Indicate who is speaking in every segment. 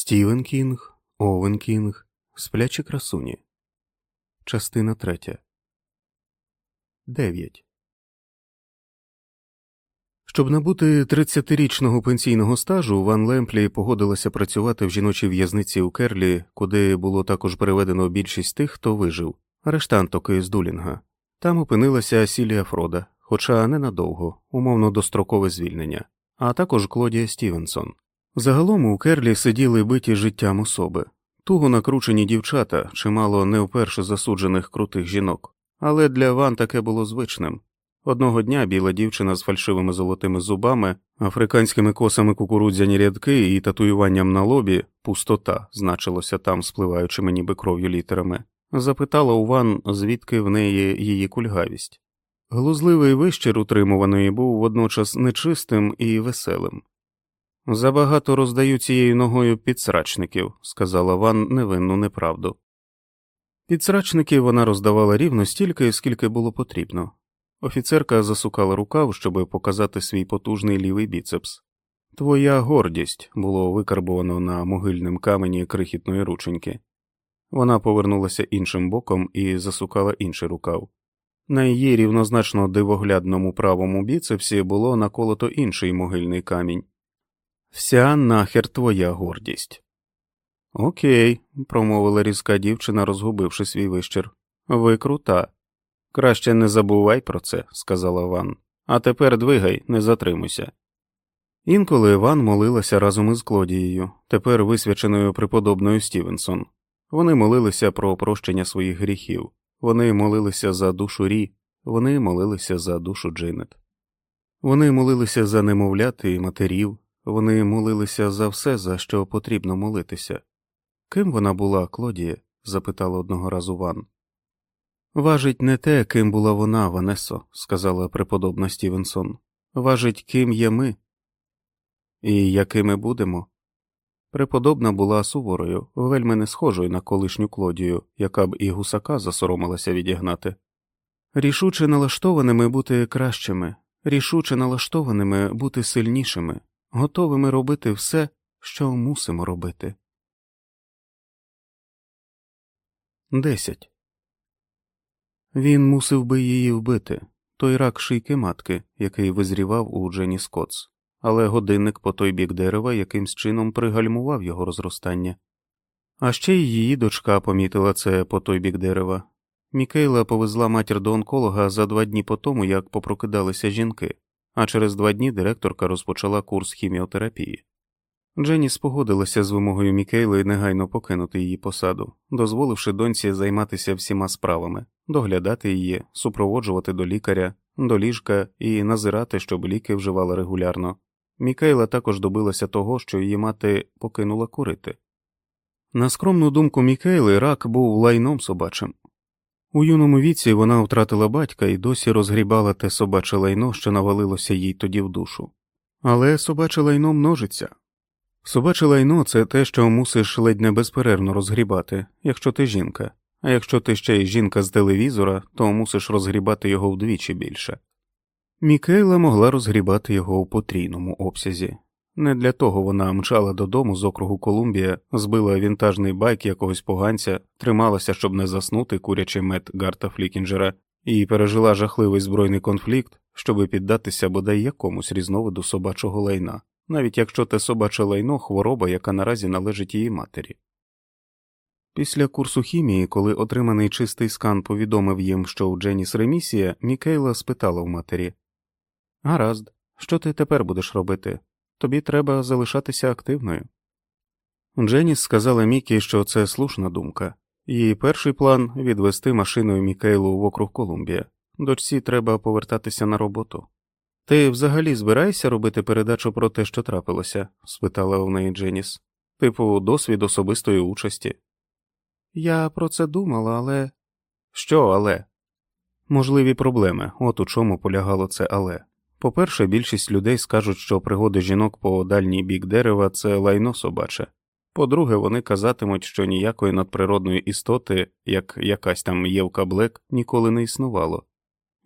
Speaker 1: Стівен Кінг, Овен Кінг, Сплячі красуні. Частина третя. 9. Щоб набути 30-річного пенсійного стажу, Ван Лемплі погодилася працювати в жіночій в'язниці у Керлі, куди було також переведено більшість тих, хто вижив, арештанток із Дулінга. Там опинилася Сілія Фрода, хоча ненадовго, умовно дострокове звільнення, а також Клодія Стівенсон. Загалом у Керлі сиділи биті життям особи, туго накручені дівчата, чимало не вперше засуджених крутих жінок, але для Ван таке було звичним. Одного дня біла дівчина з фальшивими золотими зубами, африканськими косами кукурудзяні рядки і татуюванням на лобі пустота значилося там, спливаючими ніби кров'ю літерами, запитала у Ван, звідки в неї її кульгавість. Глузливий вищир утримуваної був водночас нечистим і веселим. Забагато роздаю цією ногою підсрачників, сказала Ван невинну неправду. Підсрачників вона роздавала рівно стільки, скільки було потрібно. Офіцерка засукала рукав, щоб показати свій потужний лівий біцепс. Твоя гордість було викарбовано на могильним камені крихітної рученьки. Вона повернулася іншим боком і засукала інший рукав. На її рівнозначно дивоглядному правому біцепсі було наколото інший могильний камінь. Вся нахер твоя гордість. Окей, промовила різка дівчина, розгубивши свій вищир. Ви крута. Краще не забувай про це, сказала Ван. А тепер двигай, не затримуйся. Інколи Ван молилася разом із Клодією, тепер висвяченою преподобною Стівенсон. Вони молилися про прощення своїх гріхів, вони молилися за душу Рі, вони молилися за душу Джинет. Вони молилися за немовляти і матерів, вони молилися за все, за що потрібно молитися. Ким вона була, Клодія? запитала одного разу Ван. Важить не те, ким була вона, Ванесо, сказала преподобна Стівенсон. Важить, ким є ми. І якими будемо. Преподобна була суворою, вельми не схожою на колишню Клодію, яка б і гусака засоромилася відігнати. Рішуче налаштованими бути кращими, рішуче налаштованими бути сильнішими, готовими робити все, що мусимо робити. 10. Він мусив би її вбити той рак шийки матки, який визрівав у Дженіс Коутс, цокав, але годинник по той бік дерева якимсь чином пригальмував його розростання. А ще й її дочка помітила це по той бік дерева. Мікейла повезла матір до онколога за два дні по тому, як попрокидалися жінки, а через два дні директорка розпочала курс хіміотерапії. Дженні спогодилася з вимогою Мікейли негайно покинути її посаду, дозволивши доньці займатися всіма справами, доглядати її, супроводжувати до лікаря, до ліжка і назирати, щоб ліки вживала регулярно. Мікейла також добилася того, що її мати покинула курити. На скромну думку Мікейли, рак був лайном собачим. У юному віці вона втратила батька і досі розгрібала те собаче лайно, що навалилося їй тоді в душу. Але собаче лайно множиться. Собаче лайно це те, що мусиш ледь не безперервно розгрібати, якщо ти жінка, а якщо ти ще й жінка з телевізора, то мусиш розгрібати його вдвічі більше. Мікейла могла розгрібати його у потрійному обсязі. Не для того вона мчала додому з округу Колумбія, збила вінтажний байк якогось поганця, трималася, щоб не заснути, курячи мед Гарта Флікінджера, і пережила жахливий збройний конфлікт, щоби піддатися бодай якомусь різновиду собачого лайна, навіть якщо те собаче лайно хвороба, яка наразі належить її матері. Після курсу хімії, коли отриманий чистий скан повідомив їм, що у Дженіс ремісія, Мікейла спитала в матері Гаразд, що ти тепер будеш робити? Тобі треба залишатися активною. Дженіс сказала Мікі, що це слушна думка, її перший план відвести машиною Мікейлу в округ Колумбія. Дочці треба повертатися на роботу. Ти взагалі збираєшся робити передачу про те, що трапилося? спитала у неї Дженіс. Типу, досвід особистої участі. Я про це думала, але. Що, але? Можливі проблеми, от у чому полягало це але. По-перше, більшість людей скажуть, що пригоди жінок по дальній бік дерева це лайно собаче. По-друге, вони казатимуть, що ніякої надприродної істоти, як якась там Євка Блек, ніколи не існувало,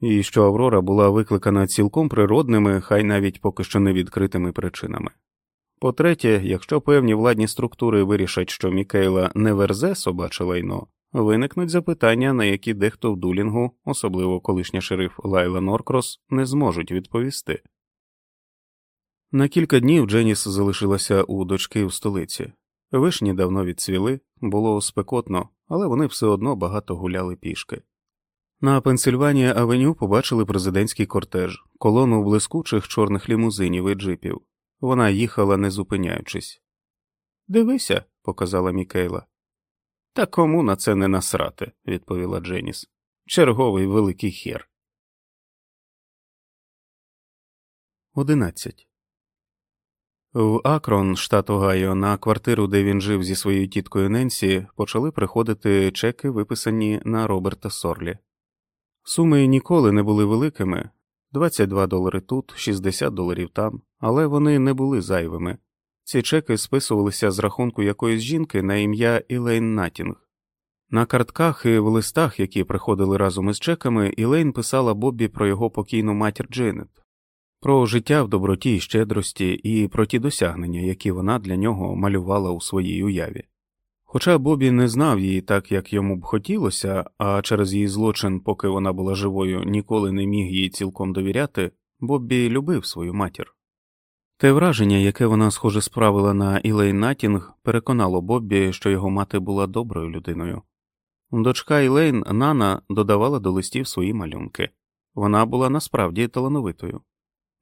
Speaker 1: і що Аврора була викликана цілком природними, хай навіть поки що невідкритими причинами. По-третє, якщо певні владні структури вирішать, що Мікейла не верзе собаче лайно, виникнуть запитання, на які дехто в дулінгу, особливо колишня шериф Лайла Норкрос, не зможуть відповісти. На кілька днів Дженіс залишилася у дочки в столиці. Вишні давно відцвіли, було спекотно, але вони все одно багато гуляли пішки. На Пенсильванія Авеню побачили президентський кортеж, колону блискучих чорних лімузинів і джипів. Вона їхала, не зупиняючись. Дивися, показала Мікейла. Та кому на це не насрати, відповіла Дженіс. Черговий великий хер. Одинадцять. В Акрон, штат Огайо, на квартиру, де він жив зі своєю тіткою Ненсі, почали приходити чеки, виписані на Роберта Сорлі. Суми ніколи не були великими 22 долари тут, 60 доларів там, але вони не були зайвими. Ці чеки списувалися з рахунку якоїсь жінки на ім'я Ілейн Натінг. На картках і в листах, які приходили разом із чеками, Ілейн писала Боббі про його покійну матір Дженет, про життя в доброті і щедрості і про ті досягнення, які вона для нього малювала у своїй уяві. Хоча Бобі не знав її так, як йому б хотілося, а через її злочин, поки вона була живою, ніколи не міг їй цілком довіряти, Боббі любив свою матір. Те враження, яке вона, схоже, справила на Ілей Натінг, переконало Боббі, що його мати була доброю людиною. Дочка Ілейн Нана додавала до листів свої малюнки вона була насправді талановитою.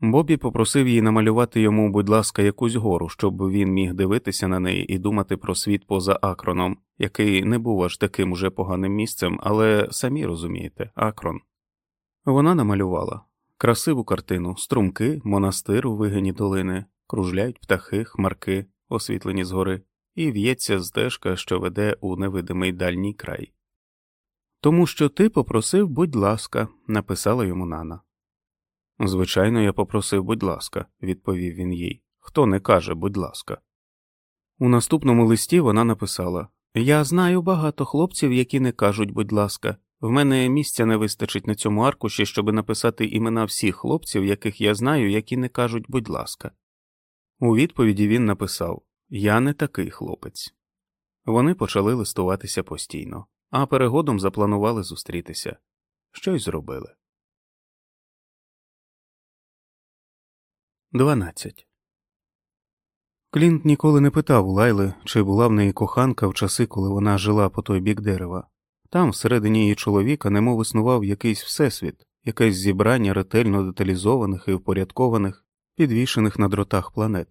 Speaker 1: Бобі попросив її намалювати йому, будь ласка, якусь гору, щоб він міг дивитися на неї і думати про світ поза Акроном, який не був аж таким уже поганим місцем, але самі розумієте, Акрон. Вона намалювала красиву картину, струмки, монастир у вигині долини, кружляють птахи, хмарки, освітлені згори, і в'ється стежка, що веде у невидимий дальній край. Тому що ти попросив, будь ласка, написала йому Нана. Звичайно, я попросив, будь ласка, відповів він їй. Хто не каже, будь ласка. У наступному листі вона написала Я знаю багато хлопців, які не кажуть, будь ласка, в мене місця не вистачить на цьому аркуші, щоб написати імена всіх хлопців, яких я знаю, які не кажуть, будь ласка. У відповіді він написав Я не такий хлопець. Вони почали листуватися постійно, а перегодом запланували зустрітися. Щось зробили. 12. Клінт ніколи не питав Лайли, чи була в неї коханка в часи, коли вона жила по той бік дерева. Там, всередині її чоловіка, немов існував якийсь всесвіт, якесь зібрання ретельно деталізованих і впорядкованих, підвішених на дротах планет.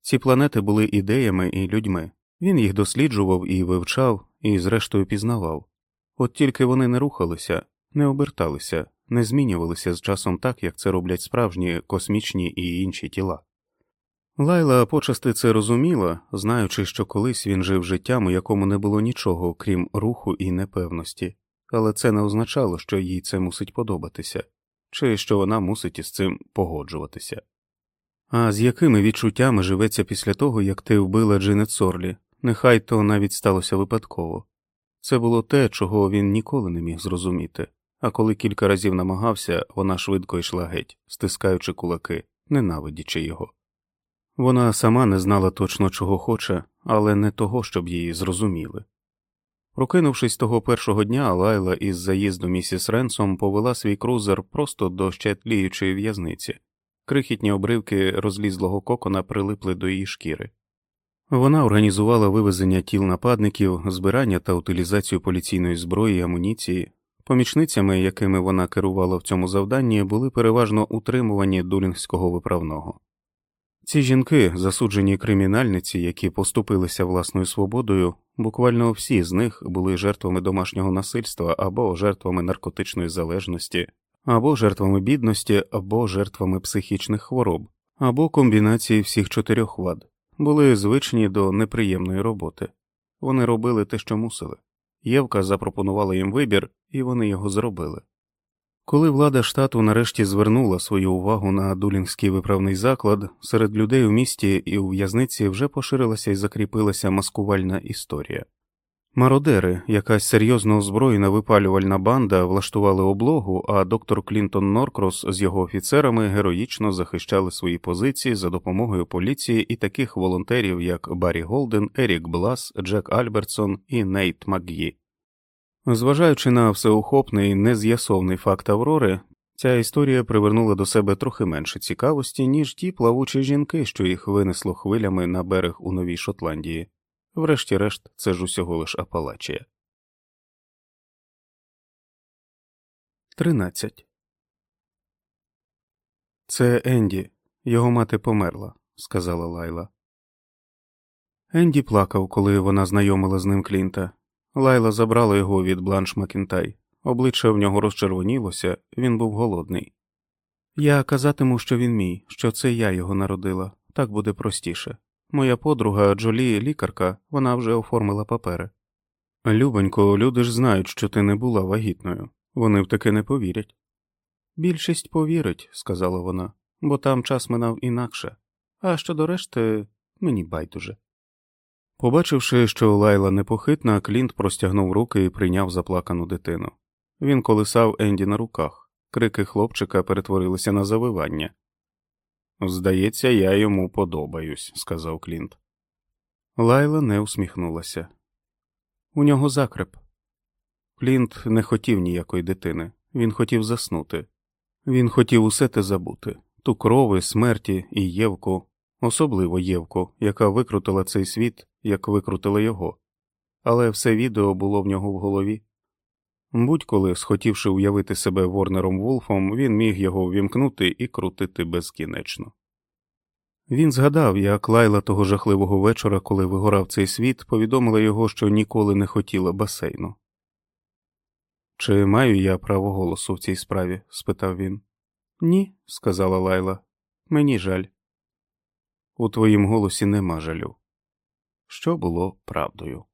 Speaker 1: Ці планети були ідеями і людьми. Він їх досліджував і вивчав, і, зрештою, пізнавав. От тільки вони не рухалися, не оберталися, не змінювалися з часом так, як це роблять справжні космічні і інші тіла. Лайла почасти це розуміла, знаючи, що колись він жив життям, у якому не було нічого, крім руху і непевності, але це не означало, що їй це мусить подобатися, чи що вона мусить із цим погоджуватися. А з якими відчуттями живеться після того, як ти вбила Джинет Сорлі, нехай то навіть сталося випадково. Це було те, чого він ніколи не міг зрозуміти, а коли кілька разів намагався, вона швидко йшла геть, стискаючи кулаки, ненавидячи його. Вона сама не знала точно, чого хоче, але не того, щоб її зрозуміли. Прокинувшись того першого дня, Лайла із заїзду місіс Ренсом повела свій крузер просто до ще тліючої в'язниці, крихітні обривки розлізлого кокона прилипли до її шкіри. Вона організувала вивезення тіл нападників, збирання та утилізацію поліційної зброї і амуніції. Помічницями, якими вона керувала в цьому завданні, були переважно утримувані дулінгського виправного. Ці жінки, засуджені кримінальниці, які поступилися власною свободою, буквально всі з них були жертвами домашнього насильства або жертвами наркотичної залежності, або жертвами бідності, або жертвами психічних хвороб, або комбінації всіх чотирьох вад, були звичні до неприємної роботи. Вони робили те, що мусили. Євка запропонувала їм вибір, і вони його зробили. Коли влада штату нарешті звернула свою увагу на дулінгський виправний заклад, серед людей у місті і у в'язниці вже поширилася і закріпилася маскувальна історія. Мародери, якась серйозно озброєна випалювальна банда влаштували облогу, а доктор Клінтон Норкрос з його офіцерами героїчно захищали свої позиції за допомогою поліції і таких волонтерів, як Баррі Голден, Ерік Блас, Джек Альбертсон і Нейт МакГі. Зважаючи на всеохопний нез'ясовний факт Аврори, ця історія привернула до себе трохи менше цікавості, ніж ті плавучі жінки, що їх винесло хвилями на берег у Новій Шотландії. Врешті-решт, це ж усього лиш Апалачія. 13. Це Енді. Його мати померла, сказала Лайла. Енді плакав, коли вона знайомила з ним Клінта. Лайла забрала його від Бланш Макінтай. Обличчя в нього розчервонілося, він був голодний. Я казатиму, що він мій, що це я його народила, так буде простіше. Моя подруга Джолі, лікарка, вона вже оформила папери. Любонько, люди ж знають, що ти не була вагітною. Вони в таке не повірять. Більшість повірить, сказала вона, бо там час минав інакше, а щодо решти мені байдуже. Побачивши, що лайла непохитна, Клінт простягнув руки і прийняв заплакану дитину. Він колисав Енді на руках, крики хлопчика перетворилися на завивання. Здається, я йому подобаюсь, сказав Клінт. Лайла не усміхнулася. У нього закреп. Клінт не хотів ніякої дитини, він хотів заснути. Він хотів усе те забути ту крови, смерті і Євку, особливо Євку, яка викрутила цей світ, як викрутила його, але все відео було в нього в голові. Будь-коли, схотівши уявити себе Ворнером Вулфом, він міг його ввімкнути і крутити безкінечно. Він згадав, як лайла того жахливого вечора, коли вигорав цей світ, повідомила його, що ніколи не хотіла басейну. Чи маю я право голосу в цій справі? спитав він. Ні, сказала лайла. Мені жаль. У твоїм голосі нема жалю. Що було правдою.